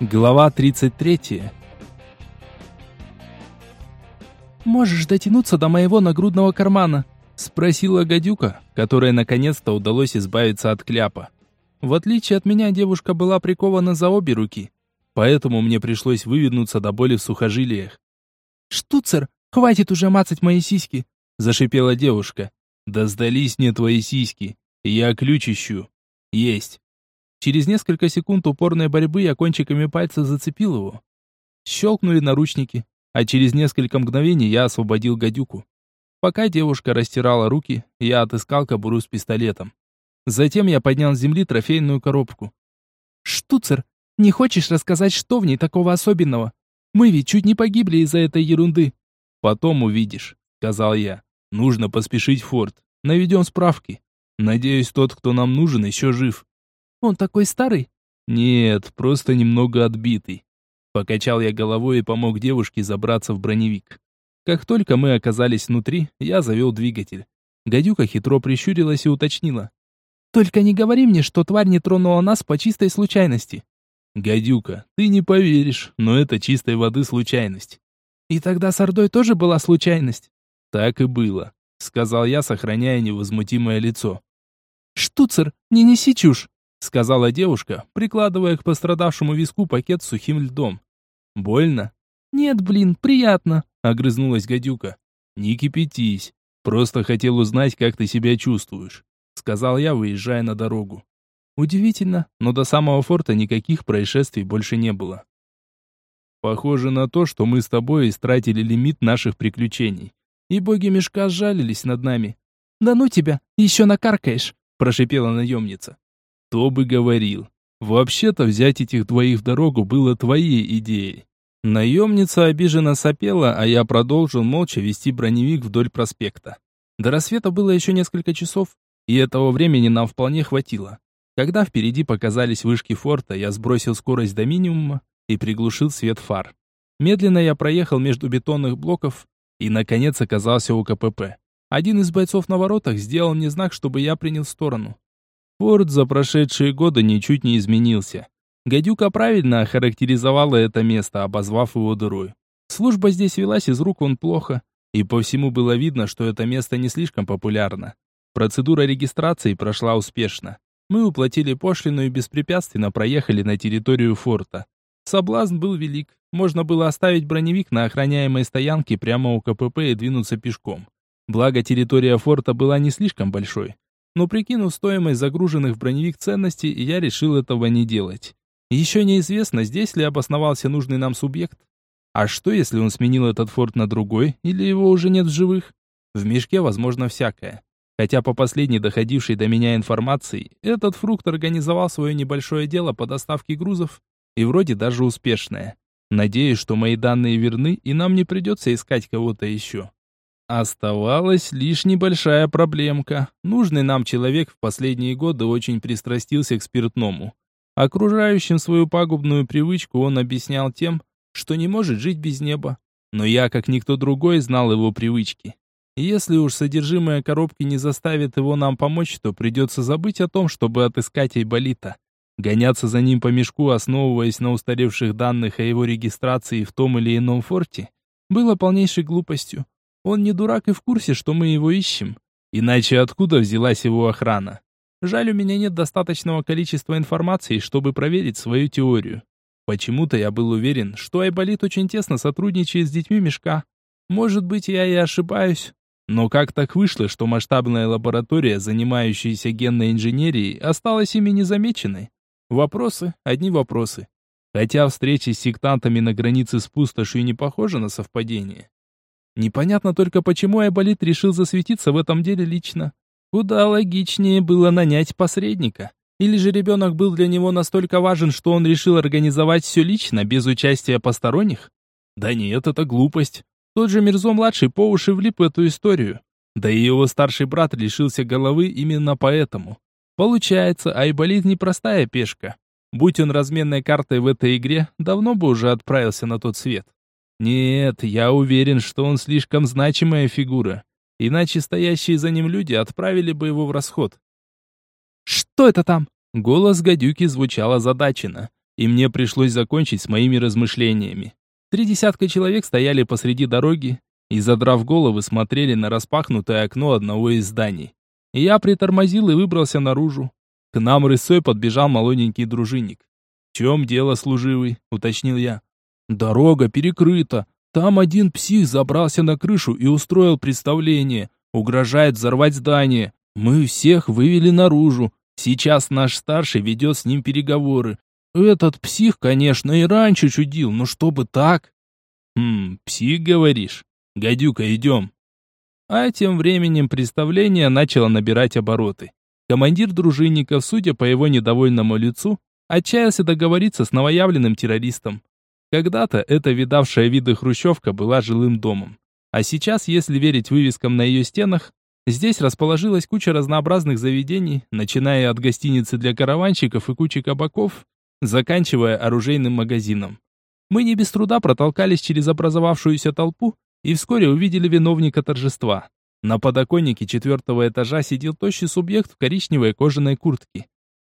Глава 33. «Можешь дотянуться до моего нагрудного кармана?» Спросила гадюка, которой наконец-то удалось избавиться от кляпа. В отличие от меня, девушка была прикована за обе руки, поэтому мне пришлось выведнуться до боли в сухожилиях. «Штуцер, хватит уже мацать мои сиськи!» Зашипела девушка. «Да сдались мне твои сиськи! Я ключ ищу!» «Есть!» Через несколько секунд упорной борьбы я кончиками пальцев зацепил его. Щелкнули наручники, а через несколько мгновений я освободил гадюку. Пока девушка растирала руки, я отыскал кобуру с пистолетом. Затем я поднял с земли трофейную коробку. «Штуцер, не хочешь рассказать, что в ней такого особенного? Мы ведь чуть не погибли из-за этой ерунды». «Потом увидишь», — сказал я. «Нужно поспешить в форт. Наведем справки. Надеюсь, тот, кто нам нужен, еще жив». Он такой старый? Нет, просто немного отбитый. Покачал я головой и помог девушке забраться в броневик. Как только мы оказались внутри, я завел двигатель. Гадюка хитро прищурилась и уточнила. «Только не говори мне, что тварь не тронула нас по чистой случайности». «Гадюка, ты не поверишь, но это чистой воды случайность». «И тогда с Ордой тоже была случайность?» «Так и было», — сказал я, сохраняя невозмутимое лицо. «Штуцер, не неси чушь сказала девушка, прикладывая к пострадавшему виску пакет с сухим льдом. Больно? Нет, блин, приятно, огрызнулась гадюка. Не кипятись. Просто хотел узнать, как ты себя чувствуешь, сказал я, выезжая на дорогу. Удивительно, но до самого форта никаких происшествий больше не было. Похоже на то, что мы с тобой истратили лимит наших приключений. И боги мешка сжалились над нами. «Да ну тебя, еще накаркаешь!» – прошипела наемница. Кто бы говорил. Вообще-то взять этих двоих в дорогу было твоей идеей. Наемница обиженно сопела, а я продолжил молча вести броневик вдоль проспекта. До рассвета было еще несколько часов, и этого времени нам вполне хватило. Когда впереди показались вышки форта, я сбросил скорость до минимума и приглушил свет фар. Медленно я проехал между бетонных блоков и, наконец, оказался у КПП. Один из бойцов на воротах сделал мне знак, чтобы я принял сторону. Форд за прошедшие годы ничуть не изменился. Гадюка правильно охарактеризовала это место, обозвав его дырой. Служба здесь велась из рук вон плохо, и по всему было видно, что это место не слишком популярно. Процедура регистрации прошла успешно. Мы уплатили пошлину и беспрепятственно проехали на территорию форта. Соблазн был велик. Можно было оставить броневик на охраняемой стоянке прямо у КПП и двинуться пешком. Благо территория форта была не слишком большой но прикинув стоимость загруженных в броневик ценностей, я решил этого не делать. Еще неизвестно, здесь ли обосновался нужный нам субъект. А что, если он сменил этот форт на другой, или его уже нет в живых? В мешке возможно всякое. Хотя по последней доходившей до меня информации, этот фрукт организовал свое небольшое дело по доставке грузов, и вроде даже успешное. Надеюсь, что мои данные верны, и нам не придется искать кого-то еще. Оставалась лишь небольшая проблемка. Нужный нам человек в последние годы очень пристрастился к спиртному. Окружающим свою пагубную привычку он объяснял тем, что не может жить без неба. Но я, как никто другой, знал его привычки. Если уж содержимое коробки не заставит его нам помочь, то придется забыть о том, чтобы отыскать Айболита. Гоняться за ним по мешку, основываясь на устаревших данных о его регистрации в том или ином форте, было полнейшей глупостью. Он не дурак и в курсе, что мы его ищем. Иначе откуда взялась его охрана? Жаль, у меня нет достаточного количества информации, чтобы проверить свою теорию. Почему-то я был уверен, что Айболит очень тесно сотрудничает с детьми Мешка. Может быть, я и ошибаюсь. Но как так вышло, что масштабная лаборатория, занимающаяся генной инженерией, осталась ими незамеченной? Вопросы, одни вопросы. Хотя встреча с сектантами на границе с пустошью не похожа на совпадение. Непонятно только, почему Айболит решил засветиться в этом деле лично. Куда логичнее было нанять посредника. Или же ребенок был для него настолько важен, что он решил организовать все лично, без участия посторонних? Да нет, это глупость. Тот же Мирзо-младший по уши влип в эту историю. Да и его старший брат лишился головы именно поэтому. Получается, Айболит непростая пешка. Будь он разменной картой в этой игре, давно бы уже отправился на тот свет. Нет, я уверен, что он слишком значимая фигура. Иначе стоящие за ним люди отправили бы его в расход. «Что это там?» Голос гадюки звучал озадаченно. и мне пришлось закончить с моими размышлениями. Три десятка человек стояли посреди дороги и, задрав головы, смотрели на распахнутое окно одного из зданий. Я притормозил и выбрался наружу. К нам рысой подбежал молоденький дружинник. «В чем дело, служивый?» — уточнил я. «Дорога перекрыта. Там один псих забрался на крышу и устроил представление. Угрожает взорвать здание. Мы всех вывели наружу. Сейчас наш старший ведет с ним переговоры. Этот псих, конечно, и раньше чудил, но чтобы так? Хм, псих, говоришь? Гадюка, идем. А тем временем представление начало набирать обороты. Командир дружинников, судя по его недовольному лицу, отчаялся договориться с новоявленным террористом. Когда-то эта видавшая виды хрущевка была жилым домом. А сейчас, если верить вывескам на ее стенах, здесь расположилась куча разнообразных заведений, начиная от гостиницы для караванщиков и кучи кабаков, заканчивая оружейным магазином. Мы не без труда протолкались через образовавшуюся толпу и вскоре увидели виновника торжества. На подоконнике четвертого этажа сидел тощий субъект в коричневой кожаной куртке.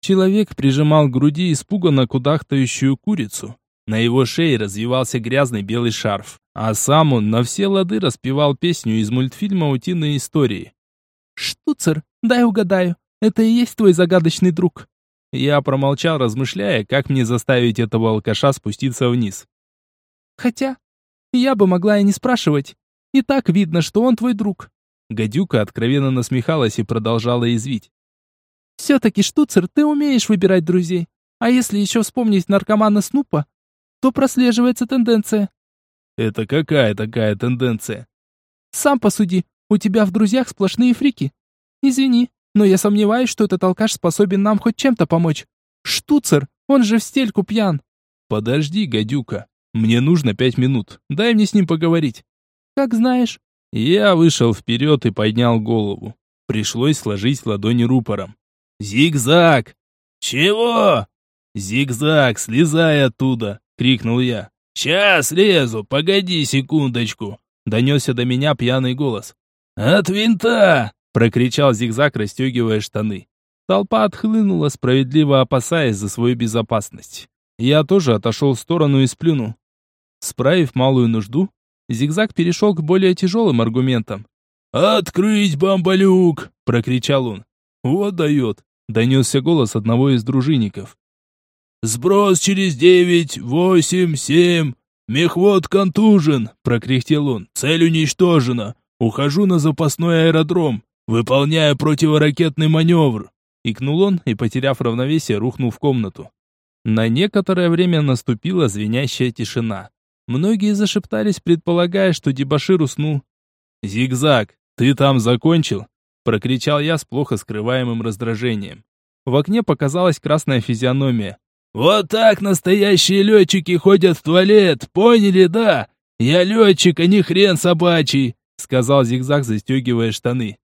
Человек прижимал к груди испуганно кудахтающую курицу. На его шее развивался грязный белый шарф, а сам он на все лады распевал песню из мультфильма «Утиные истории». «Штуцер, дай угадаю, это и есть твой загадочный друг?» Я промолчал, размышляя, как мне заставить этого алкаша спуститься вниз. «Хотя, я бы могла и не спрашивать. И так видно, что он твой друг». Гадюка откровенно насмехалась и продолжала извить. «Все-таки, Штуцер, ты умеешь выбирать друзей. А если еще вспомнить наркомана Снупа, то прослеживается тенденция». «Это какая такая тенденция?» «Сам посуди, у тебя в друзьях сплошные фрики. Извини, но я сомневаюсь, что этот алкаш способен нам хоть чем-то помочь. Штуцер, он же в стельку пьян. Подожди, гадюка. Мне нужно пять минут. Дай мне с ним поговорить. Как знаешь. Я вышел вперед и поднял голову. Пришлось сложить ладони рупором. «Зигзаг!» «Чего?» «Зигзаг, слезай оттуда!» — крикнул я. «Сейчас лезу, погоди секундочку!» — донесся до меня пьяный голос. «От винта!» прокричал зигзаг, расстегивая штаны. Толпа отхлынула, справедливо опасаясь за свою безопасность. Я тоже отошел в сторону и сплюнул. Справив малую нужду, зигзаг перешел к более тяжелым аргументам. «Открыть бомболюк!» — прокричал он. «Вот дает!» — донесся голос одного из дружинников. «Сброс через девять, восемь, семь! Мехвод контужен!» — прокряхтел он. «Цель уничтожена! Ухожу на запасной аэродром! «Выполняя противоракетный маневр!» Икнул он и, потеряв равновесие, рухнул в комнату. На некоторое время наступила звенящая тишина. Многие зашептались, предполагая, что дебошир уснул. «Зигзаг, ты там закончил?» Прокричал я с плохо скрываемым раздражением. В окне показалась красная физиономия. «Вот так настоящие летчики ходят в туалет, поняли, да? Я летчик, а не хрен собачий!» Сказал Зигзаг, застегивая штаны.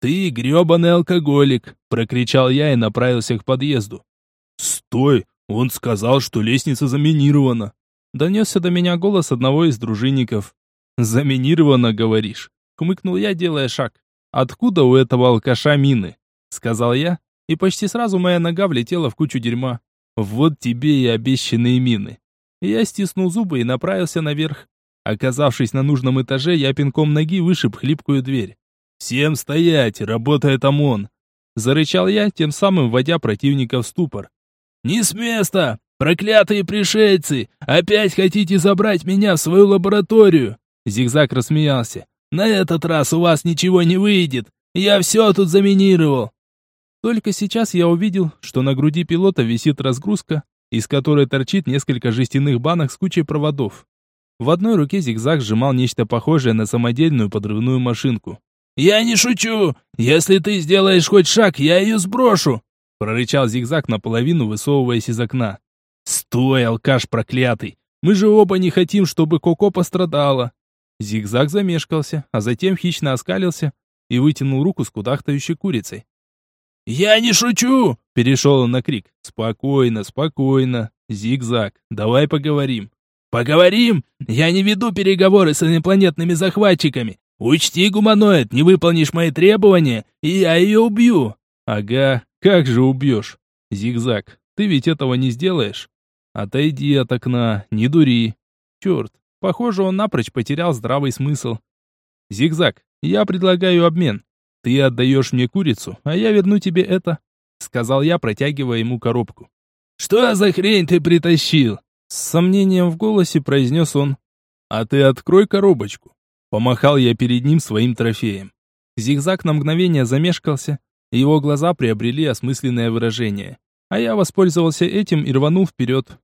«Ты грёбаный алкоголик!» – прокричал я и направился к подъезду. «Стой! Он сказал, что лестница заминирована!» Донесся до меня голос одного из дружинников. «Заминирована, говоришь?» – хмыкнул я, делая шаг. «Откуда у этого алкаша мины?» – сказал я, и почти сразу моя нога влетела в кучу дерьма. «Вот тебе и обещанные мины!» Я стиснул зубы и направился наверх. Оказавшись на нужном этаже, я пинком ноги вышиб хлипкую дверь. «Всем стоять! Работает ОМОН!» Зарычал я, тем самым вводя противника в ступор. «Не с места! Проклятые пришельцы! Опять хотите забрать меня в свою лабораторию?» Зигзаг рассмеялся. «На этот раз у вас ничего не выйдет! Я все тут заминировал!» Только сейчас я увидел, что на груди пилота висит разгрузка, из которой торчит несколько жестяных банок с кучей проводов. В одной руке зигзаг сжимал нечто похожее на самодельную подрывную машинку. «Я не шучу! Если ты сделаешь хоть шаг, я ее сброшу!» Прорычал зигзаг наполовину, высовываясь из окна. «Стой, алкаш проклятый! Мы же оба не хотим, чтобы Коко пострадала!» Зигзаг замешкался, а затем хищно оскалился и вытянул руку с кудахтающей курицей. «Я не шучу!» — перешел он на крик. «Спокойно, спокойно. Зигзаг, давай поговорим». «Поговорим? Я не веду переговоры с инопланетными захватчиками. «Учти, гуманоид, не выполнишь мои требования, и я ее убью!» «Ага, как же убьешь? Зигзаг, ты ведь этого не сделаешь?» Отойди от окна, не дури. Черт, похоже, он напрочь потерял здравый смысл. Зигзаг, я предлагаю обмен. Ты отдаешь мне курицу, а я верну тебе это, сказал я, протягивая ему коробку. Что за хрень ты притащил? С сомнением в голосе произнес он. А ты открой коробочку. Помахал я перед ним своим трофеем. Зигзаг на мгновение замешкался, его глаза приобрели осмысленное выражение. А я воспользовался этим и рванул вперед.